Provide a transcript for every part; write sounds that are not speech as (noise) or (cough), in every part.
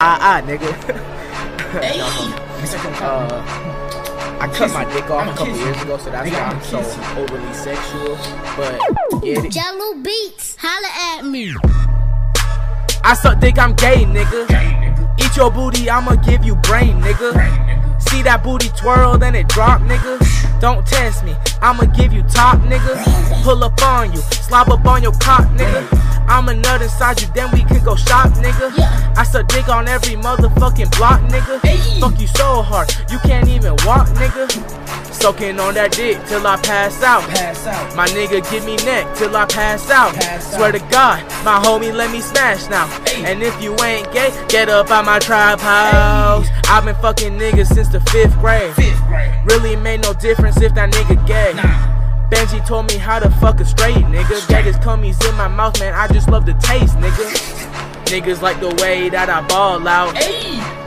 Ah ah, nigga. Hey, Mr. Uh, I cut my dick off I'ma a couple kiss years ago, so that's Nigga, why I'ma I'm so kiss you. overly sexual. But get it? Jello Beats, holla at me. I suck dick, I'm gay, nigga. Eat your booty, I'ma give you brain, nigga. See that booty twirl, then it drop, nigga. Don't test me, I'ma give you top, nigga. Pull up on you, slob up on your cock, nigga. I'm a nut inside you, then we can go shop, nigga. Yeah. I suck dick on every motherfucking block, nigga. Hey. Fuck you so hard, you can't even walk, nigga. Soaking on that dick till I pass out. Pass out. My nigga give me neck till I pass out. Pass Swear out. to God, my homie let me smash now. Hey. And if you ain't gay, get up out my trap house. I've been fucking niggas since the fifth grade. Fifth grade. Really made no difference if that nigga gay. Nah. Told me how to fuck a straight nigga. His cummies in my mouth, man. I just love the taste, nigga. Niggas like the way that I ball out.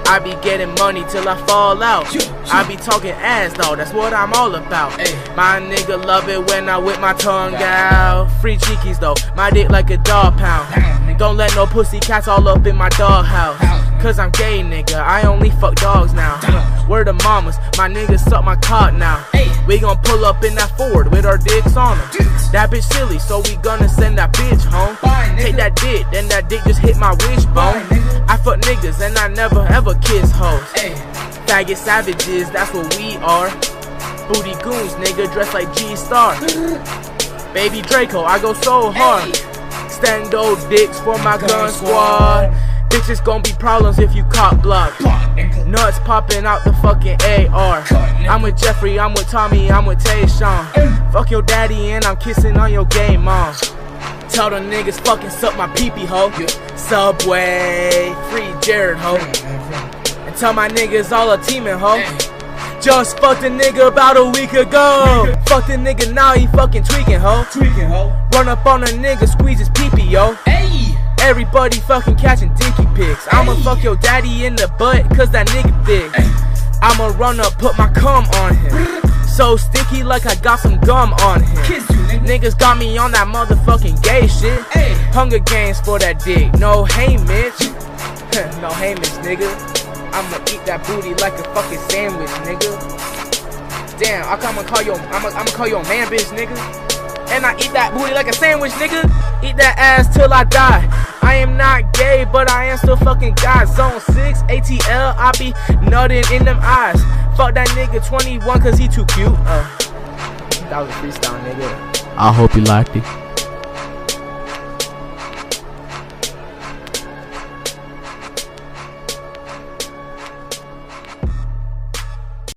I be getting money till I fall out. I be talking ass though, that's what I'm all about. Hey. My nigga love it when I whip my tongue out. Free cheekies though, my dick like a dog pound. Don't let no pussy cats all up in my dog house. Cause I'm gay, nigga. I only fuck dogs now. (laughs) Where the mamas, my niggas suck my cock now. We gon' pull up in that Ford with our dicks on them. That bitch silly, so we gonna send that bitch home. Take that dick, then that dick just hit my wishbone. I fuck niggas and I never ever kiss hoes. Faggot savages, that's what we are. Booty goons, nigga, dressed like G Star. (laughs) Baby Draco, I go so hard. Stendo dicks for my Gun squad. Bitches gon' be problems if you cop block. Nuts popping out the fucking AR. I'm with Jeffrey, I'm with Tommy, I'm with Tayshawn. Fuck your daddy and I'm kissing on your gay mom. Tell the niggas fucking suck my peepee hoe. Subway, free Jared hoe. And tell my niggas all a teaming hoe. Just fucked a nigga about a week ago. Fucked a nigga now he fucking tweaking hoe. Tweaking, ho. Run up on a nigga, squeeze his peepee yo. Hey. Everybody fucking catching dinky pics. I'ma fuck your daddy in the butt, cause that nigga thick. I'ma run up, put my cum on him. So sticky like I got some gum on him. Kiss you, nigga. Niggas got me on that motherfucking gay shit. Hey. Hunger Games for that dick. No hey Mitch. (laughs) no hey Mitch, nigga. I'ma eat that booty like a fucking sandwich, nigga. Damn, I come and call your I'ma I'ma call your man bitch, nigga. And I eat that booty like a sandwich, nigga. Eat that ass till I die. I am not gay, but I am still fucking God. Zone 6, ATL, I be nutting in them eyes. Fuck that nigga 21 cause he too cute. Uh, that was a freestyle, nigga. I hope you liked it.